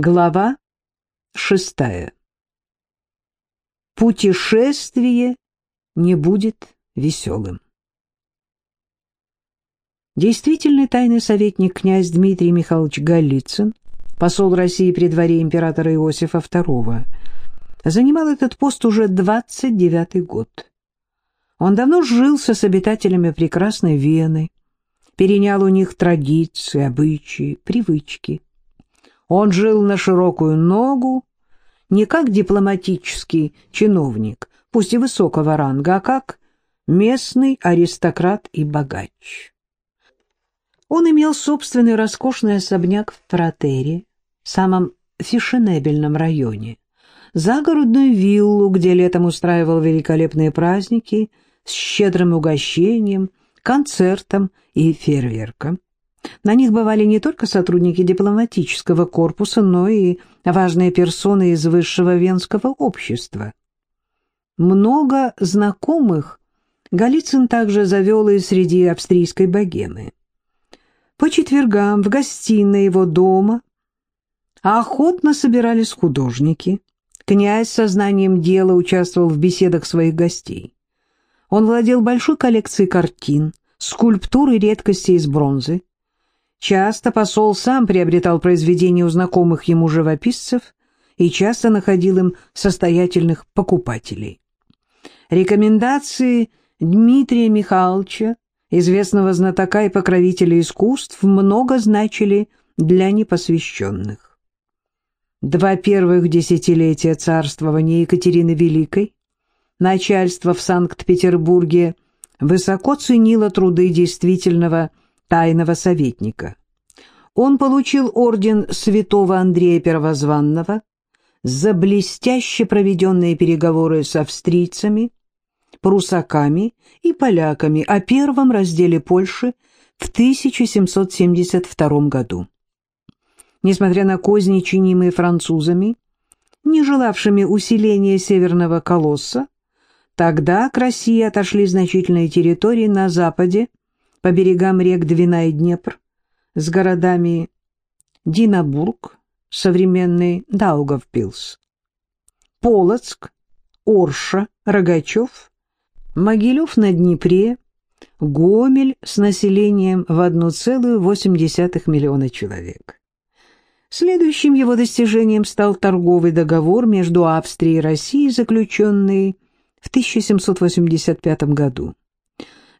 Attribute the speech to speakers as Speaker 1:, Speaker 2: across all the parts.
Speaker 1: Глава шестая. Путешествие не будет веселым. Действительный тайный советник князь Дмитрий Михайлович Голицын, посол России при дворе императора Иосифа II, занимал этот пост уже 29 год. Он давно жился с обитателями прекрасной Вены, перенял у них традиции, обычаи, привычки – он жил на широкую ногу, не как дипломатический чиновник, пусть и высокого ранга, а как местный аристократ и богач. Он имел собственный роскошный особняк в Протере, самом фешенебельном районе, загородную виллу, где летом устраивал великолепные праздники с щедрым угощением, концертом и фейерверком. На них бывали не только сотрудники дипломатического корпуса, но и важные персоны из высшего венского общества. Много знакомых Голицын также завел и среди австрийской богемы. По четвергам в гостиной его дома охотно собирались художники. Князь со знанием дела участвовал в беседах своих гостей. Он владел большой коллекцией картин, скульптур и редкостей из бронзы. Часто посол сам приобретал произведения у знакомых ему живописцев и часто находил им состоятельных покупателей. Рекомендации Дмитрия Михайловича, известного знатока и покровителя искусств, много значили для непосвященных. Два первых десятилетия царствования Екатерины Великой начальство в Санкт-Петербурге высоко ценило труды действительного тайного советника. Он получил орден святого Андрея Первозванного за блестяще проведенные переговоры с австрийцами, прусаками и поляками о первом разделе Польши в 1772 году. Несмотря на козни, чинимые французами, не желавшими усиления Северного колосса, тогда к России отошли значительные территории на западе по берегам рек Двина и Днепр с городами Динабург, современный Даугавпилс, Полоцк, Орша, Рогачев, Могилев на Днепре, Гомель с населением в 1,8 миллиона человек. Следующим его достижением стал торговый договор между Австрией и Россией, заключенный в 1785 году.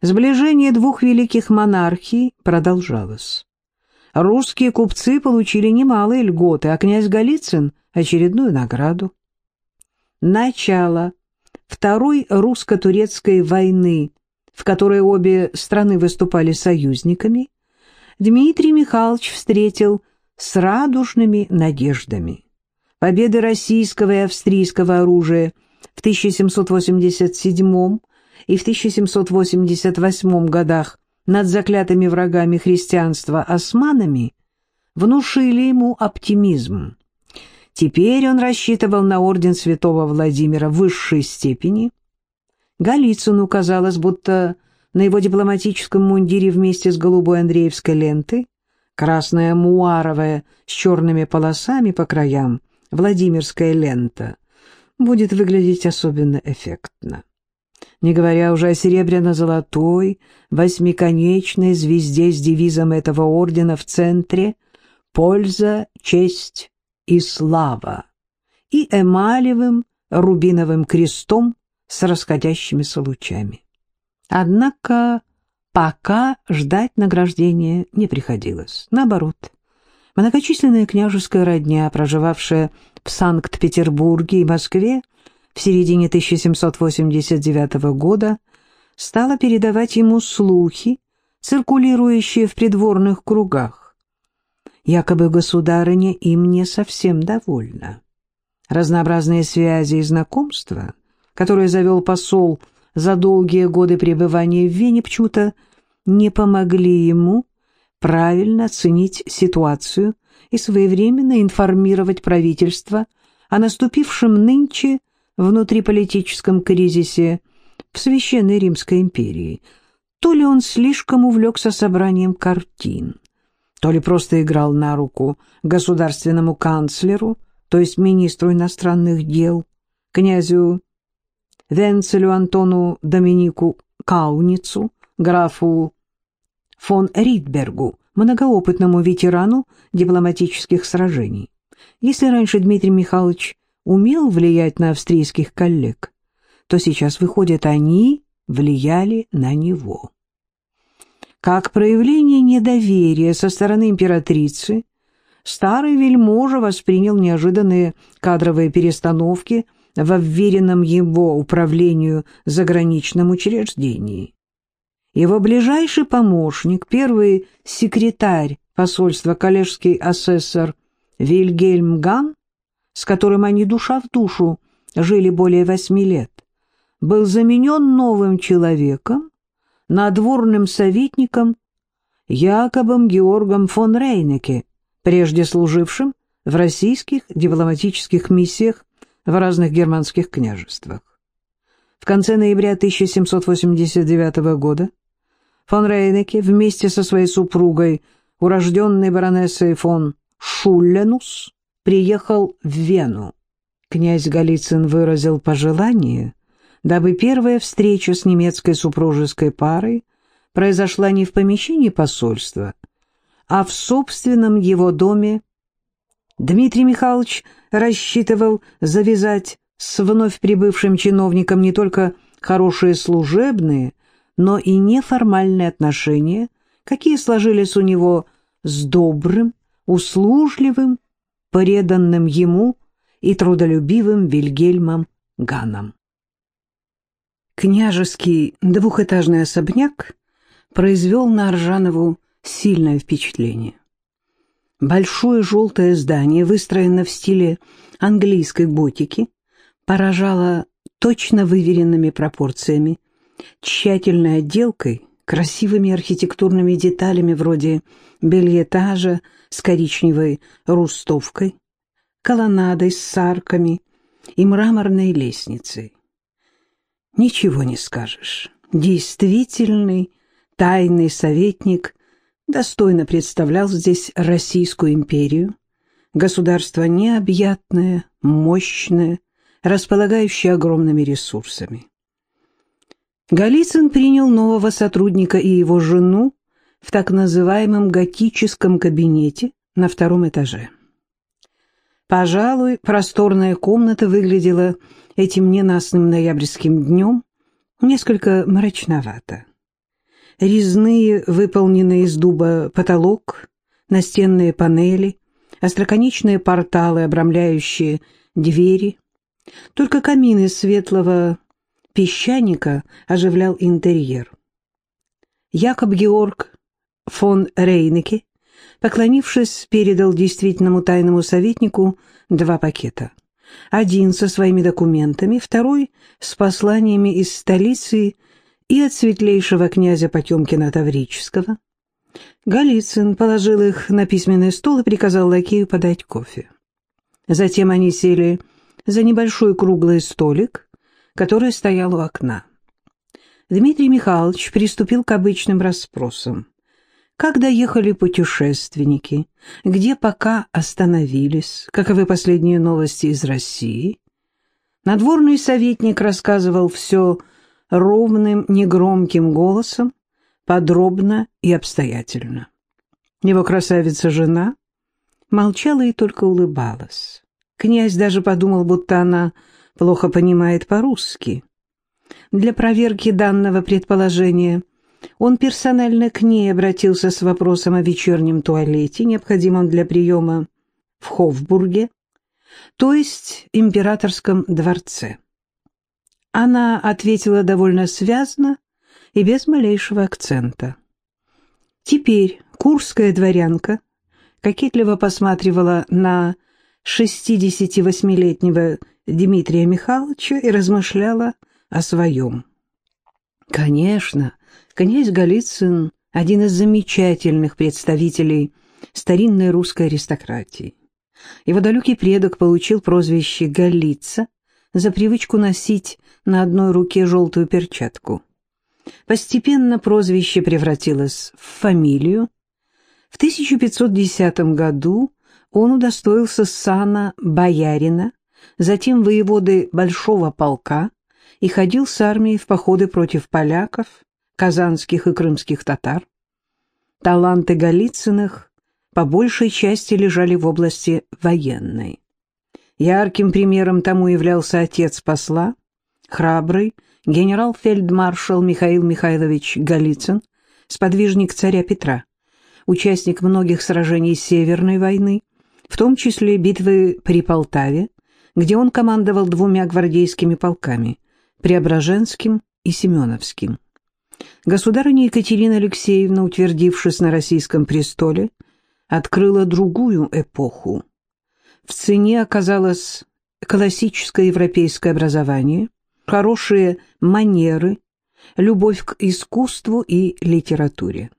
Speaker 1: Сближение двух великих монархий продолжалось. Русские купцы получили немалые льготы, а князь Голицын — очередную награду. Начало Второй русско-турецкой войны, в которой обе страны выступали союзниками, Дмитрий Михайлович встретил с радужными надеждами. Победы российского и австрийского оружия в 1787 и в 1788 годах над заклятыми врагами христианства османами внушили ему оптимизм. Теперь он рассчитывал на орден святого Владимира высшей степени. Голицыну казалось, будто на его дипломатическом мундире вместе с голубой Андреевской лентой, красная муаровая с черными полосами по краям, Владимирская лента, будет выглядеть особенно эффектно не говоря уже о серебряно-золотой, восьмиконечной звезде с девизом этого ордена в центре «Польза, честь и слава» и эмалевым рубиновым крестом с расходящимися лучами. Однако пока ждать награждения не приходилось. Наоборот, многочисленная княжеская родня, проживавшая в Санкт-Петербурге и Москве, в середине 1789 года стала передавать ему слухи, циркулирующие в придворных кругах. Якобы государыня им не совсем довольна. Разнообразные связи и знакомства, которые завел посол за долгие годы пребывания в Вене, почему-то не помогли ему правильно оценить ситуацию и своевременно информировать правительство о наступившем нынче внутриполитическом кризисе в Священной Римской империи, то ли он слишком увлекся собранием картин, то ли просто играл на руку государственному канцлеру, то есть министру иностранных дел, князю Венцелю Антону Доминику Кауницу, графу фон Ридбергу, многоопытному ветерану дипломатических сражений. Если раньше Дмитрий Михайлович умел влиять на австрийских коллег, то сейчас, выходит, они влияли на него. Как проявление недоверия со стороны императрицы, старый вельможа воспринял неожиданные кадровые перестановки во вверенном его управлению заграничном учреждении. Его ближайший помощник, первый секретарь посольства коллежский асессор Вильгельм Ган, с которым они душа в душу жили более восьми лет, был заменен новым человеком, надворным советником Якобом Георгом фон Рейнеке, прежде служившим в российских дипломатических миссиях в разных германских княжествах. В конце ноября 1789 года фон Рейнеке вместе со своей супругой, урожденной баронессой фон Шулленус, приехал в Вену. Князь Голицын выразил пожелание, дабы первая встреча с немецкой супружеской парой произошла не в помещении посольства, а в собственном его доме. Дмитрий Михайлович рассчитывал завязать с вновь прибывшим чиновником не только хорошие служебные, но и неформальные отношения, какие сложились у него с добрым, услужливым, преданным ему и трудолюбивым Вильгельмом Ганом. Княжеский двухэтажный особняк произвел на Аржанову сильное впечатление. Большое желтое здание, выстроено в стиле английской готики, поражало точно выверенными пропорциями, тщательной отделкой, красивыми архитектурными деталями вроде бельетажа с коричневой рустовкой, колоннадой с арками и мраморной лестницей. Ничего не скажешь. Действительный тайный советник достойно представлял здесь Российскую империю, государство необъятное, мощное, располагающее огромными ресурсами. Голицын принял нового сотрудника и его жену в так называемом готическом кабинете на втором этаже. Пожалуй, просторная комната выглядела этим ненастным ноябрьским днем несколько мрачновато. Резные, выполненные из дуба потолок, настенные панели, остроконечные порталы, обрамляющие двери. Только камин из светлого песчаника оживлял интерьер. Якоб Георг фон Рейнеке, поклонившись, передал действительному тайному советнику два пакета. Один со своими документами, второй с посланиями из столицы и от светлейшего князя Потемкина Таврического. Голицын положил их на письменный стол и приказал лакею подать кофе. Затем они сели за небольшой круглый столик, который стоял у окна. Дмитрий Михайлович приступил к обычным расспросам. Как доехали путешественники? Где пока остановились? Каковы последние новости из России? Надворный советник рассказывал все ровным, негромким голосом, подробно и обстоятельно. Его красавица-жена молчала и только улыбалась. Князь даже подумал, будто она плохо понимает по-русски. Для проверки данного предположения он персонально к ней обратился с вопросом о вечернем туалете, необходимом для приема в Хофбурге, то есть императорском дворце. Она ответила довольно связно и без малейшего акцента. Теперь курская дворянка кокетливо посматривала на 68-летнего Дмитрия Михайловича и размышляла о своем. Конечно, князь Голицын – один из замечательных представителей старинной русской аристократии. Его далекий предок получил прозвище Голица за привычку носить на одной руке желтую перчатку. Постепенно прозвище превратилось в фамилию. В 1510 году он удостоился сана боярина, затем воеводы Большого полка и ходил с армией в походы против поляков, казанских и крымских татар. Таланты Голицыных по большей части лежали в области военной. Ярким примером тому являлся отец посла, храбрый генерал-фельдмаршал Михаил Михайлович Голицын, сподвижник царя Петра, участник многих сражений Северной войны, в том числе битвы при Полтаве, где он командовал двумя гвардейскими полками – Преображенским и Семеновским. Государыня Екатерина Алексеевна, утвердившись на российском престоле, открыла другую эпоху. В цене оказалось классическое европейское образование, хорошие манеры, любовь к искусству и литературе.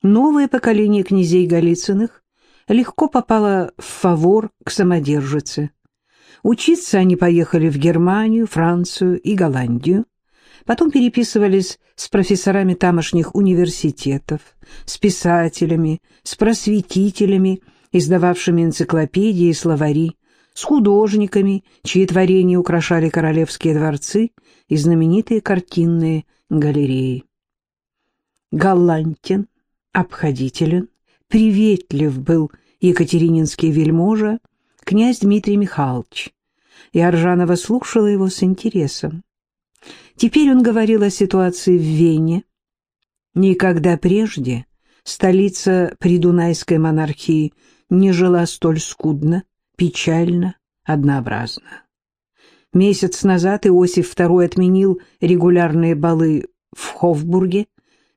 Speaker 1: Новое поколение князей Голицыных легко попало в фавор к самодержице. Учиться они поехали в Германию, Францию и Голландию, потом переписывались с профессорами тамошних университетов, с писателями, с просветителями, издававшими энциклопедии и словари, с художниками, чьи творения украшали королевские дворцы и знаменитые картинные галереи. Галантен, обходителен, приветлив был екатерининский вельможа, князь Дмитрий Михайлович, и Аржанова слушала его с интересом. Теперь он говорил о ситуации в Вене. Никогда прежде столица придунайской монархии не жила столь скудно, печально, однообразно. Месяц назад Иосиф II отменил регулярные балы в Хофбурге,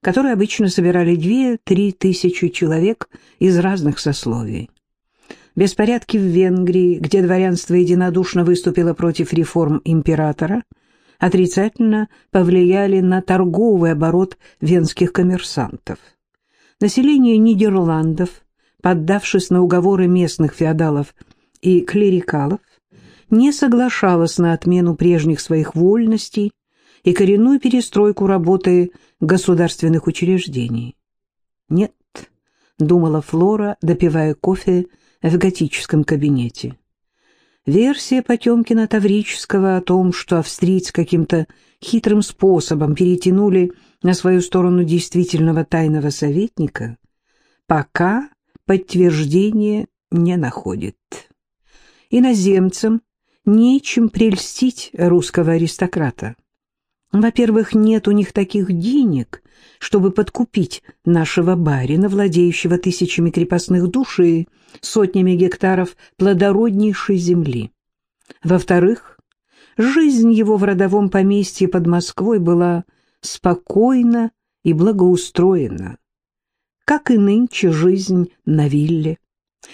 Speaker 1: которые обычно собирали две-три тысячи человек из разных сословий. Беспорядки в Венгрии, где дворянство единодушно выступило против реформ императора, отрицательно повлияли на торговый оборот венских коммерсантов. Население Нидерландов, поддавшись на уговоры местных феодалов и клерикалов, не соглашалось на отмену прежних своих вольностей и коренную перестройку работы государственных учреждений. «Нет», — думала Флора, допивая кофе в готическом кабинете. Версия Потемкина-Таврического о том, что австрийцы каким-то хитрым способом перетянули на свою сторону действительного тайного советника, пока подтверждения не находит. Иноземцам нечем прельстить русского аристократа. Во-первых, нет у них таких денег, чтобы подкупить нашего барина, владеющего тысячами крепостных душ и сотнями гектаров плодороднейшей земли. Во-вторых, жизнь его в родовом поместье под Москвой была спокойна и благоустроена, как и нынче жизнь на вилле.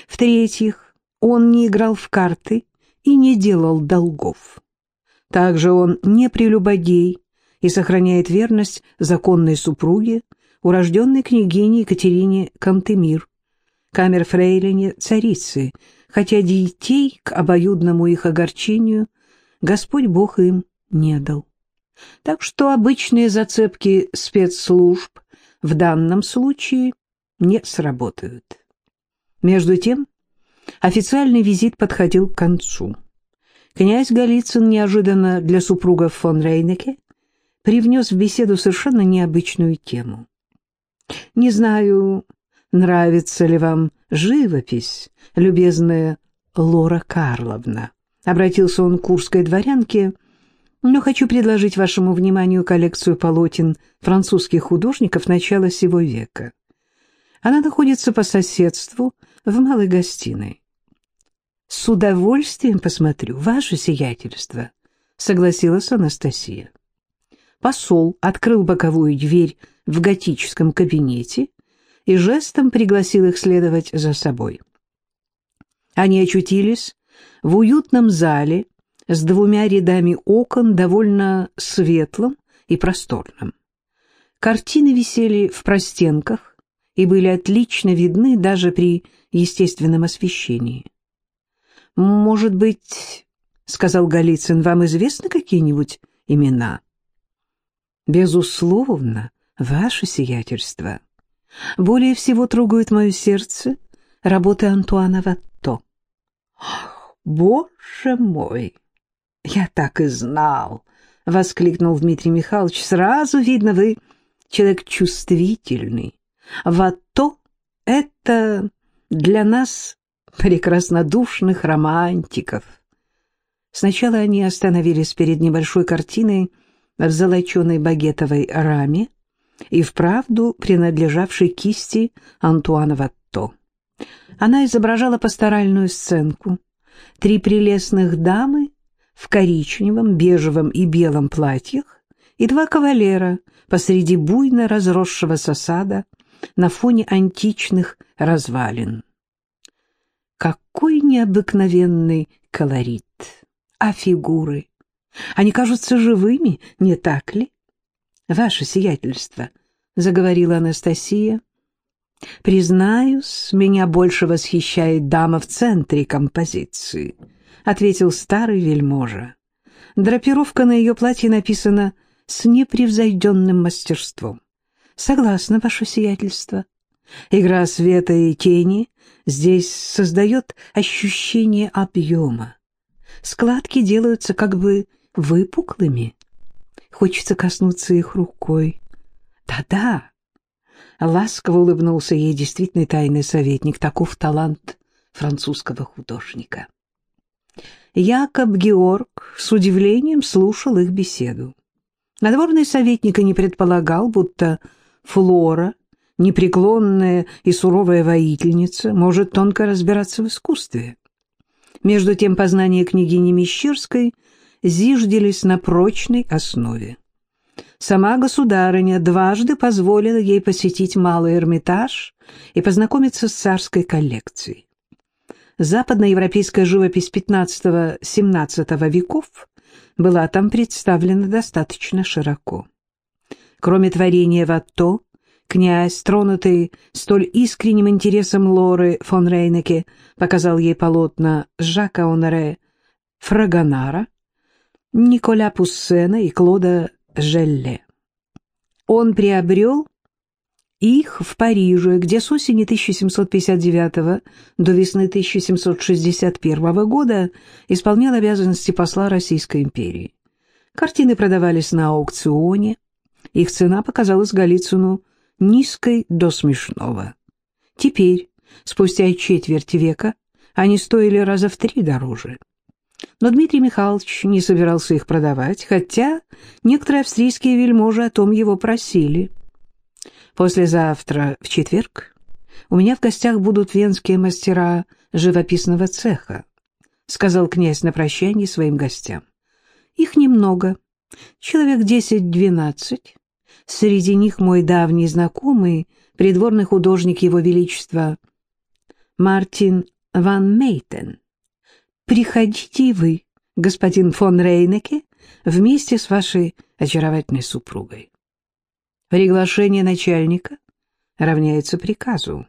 Speaker 1: В-третьих, он не играл в карты и не делал долгов. Также он не прелюбодей, и сохраняет верность законной супруге, урожденной княгине Екатерине Кантемир, камер-фрейлине царицы, хотя детей к обоюдному их огорчению Господь Бог им не дал. Так что обычные зацепки спецслужб в данном случае не сработают. Между тем, официальный визит подходил к концу. Князь Голицын неожиданно для супругов фон Рейнеке привнес в беседу совершенно необычную тему. «Не знаю, нравится ли вам живопись, любезная Лора Карловна?» Обратился он к курской дворянке, но хочу предложить вашему вниманию коллекцию полотен французских художников начала сего века. Она находится по соседству в малой гостиной. «С удовольствием посмотрю, ваше сиятельство», — согласилась Анастасия посол открыл боковую дверь в готическом кабинете и жестом пригласил их следовать за собой. Они очутились в уютном зале с двумя рядами окон, довольно светлым и просторным. Картины висели в простенках и были отлично видны даже при естественном освещении. «Может быть, — сказал Голицын, — вам известны какие-нибудь имена?» Безусловно, ваше сиятельство. Более всего трогают мое сердце работы Антуана Ватто. «Ах, боже мой! Я так и знал!» — воскликнул Дмитрий Михайлович. «Сразу видно, вы человек чувствительный. Ватто — это для нас прекраснодушных романтиков». Сначала они остановились перед небольшой картиной в золоченой багетовой раме и вправду принадлежавшей кисти Антуана Ватто. Она изображала пасторальную сценку. Три прелестных дамы в коричневом, бежевом и белом платьях и два кавалера посреди буйно разросшегося сада на фоне античных развалин. Какой необыкновенный колорит! А фигуры? Они кажутся живыми, не так ли? Ваше сиятельство, — заговорила Анастасия, — признаюсь, меня больше восхищает дама в центре композиции, — ответил старый вельможа. Драпировка на ее платье написана с непревзойденным мастерством. Согласна, ваше сиятельство. Игра света и тени здесь создает ощущение объема. Складки делаются как бы выпуклыми. Хочется коснуться их рукой. Да-да. Ласково улыбнулся ей действительный тайный советник. Таков талант французского художника. Якоб Георг с удивлением слушал их беседу. Надворный советник и не предполагал, будто Флора, непреклонная и суровая воительница, может тонко разбираться в искусстве. Между тем познания княгини Мещерской зиждились на прочной основе. Сама государыня дважды позволила ей посетить Малый Эрмитаж и познакомиться с царской коллекцией. Западноевропейская живопись XV-XVII веков была там представлена достаточно широко. Кроме творения Ватто, князь, тронутый столь искренним интересом Лоры фон Рейнеке, показал ей полотна Жака Оноре Фрагонара, Николя Пуссена и Клода Желле. Он приобрел их в Париже, где с осени 1759 до весны 1761 года исполнял обязанности посла Российской империи. Картины продавались на аукционе, их цена показалась Голицыну низкой до смешного. Теперь, спустя четверть века, они стоили раза в три дороже. Но Дмитрий Михайлович не собирался их продавать, хотя некоторые австрийские вельможи о том его просили. «Послезавтра, в четверг, у меня в гостях будут венские мастера живописного цеха», сказал князь на прощании своим гостям. «Их немного, человек десять-двенадцать. Среди них мой давний знакомый, придворный художник Его Величества Мартин ван Мейтен. Приходите и вы, господин фон Рейнеке, вместе с вашей очаровательной супругой. Приглашение начальника равняется приказу.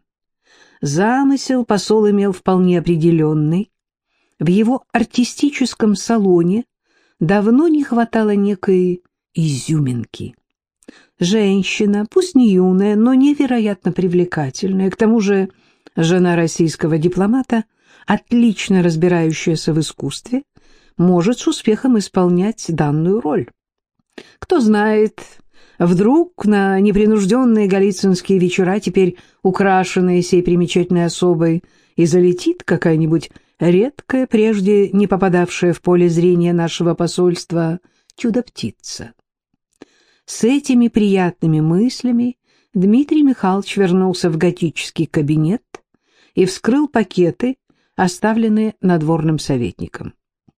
Speaker 1: Замысел посол имел вполне определенный. В его артистическом салоне давно не хватало некой изюминки. Женщина, пусть не юная, но невероятно привлекательная, к тому же жена российского дипломата – отлично разбирающаяся в искусстве, может с успехом исполнять данную роль. Кто знает, вдруг на непринужденные галицинские вечера, теперь украшенные сей примечательной особой, и залетит какая-нибудь редкая, прежде не попадавшая в поле зрения нашего посольства, чудо-птица. С этими приятными мыслями Дмитрий Михайлович вернулся в готический кабинет и вскрыл пакеты, оставленные надворным советником.